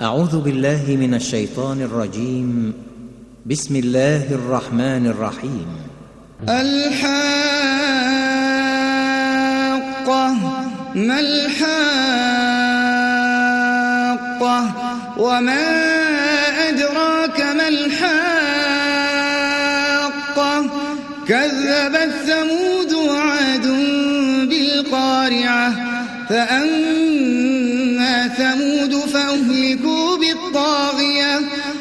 أعوذ بالله من الشيطان الرجيم. بسم الله الرحمن الرحيم. الحاقة ما الحاقة؟ وما أدراك ما الحاقة؟ كذبت ثمود وعاد بالقارعة فأما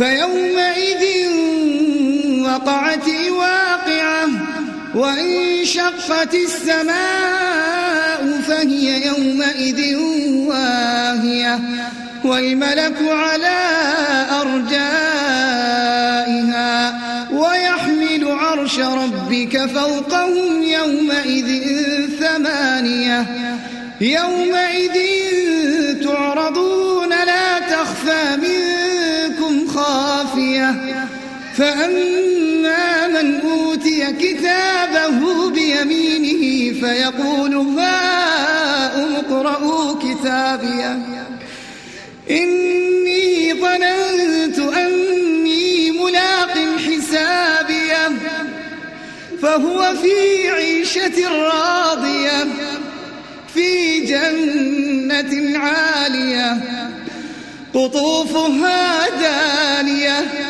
فيومئذ وقعت الواقعة وانشقت السماء فهي يومئذ واهية والملك على أرجائها ويحمل عرش ربك فوقهم يومئذ ثمانية يومئذ تعرضون لا تخفى خافية فأما من أوتي كتابه بيمينه فيقول هاؤم اقرءوا كتابيه إني ظننت أني ملاق حسابيه فهو في عيشة راضية في جنة عالية قطوفها دانية.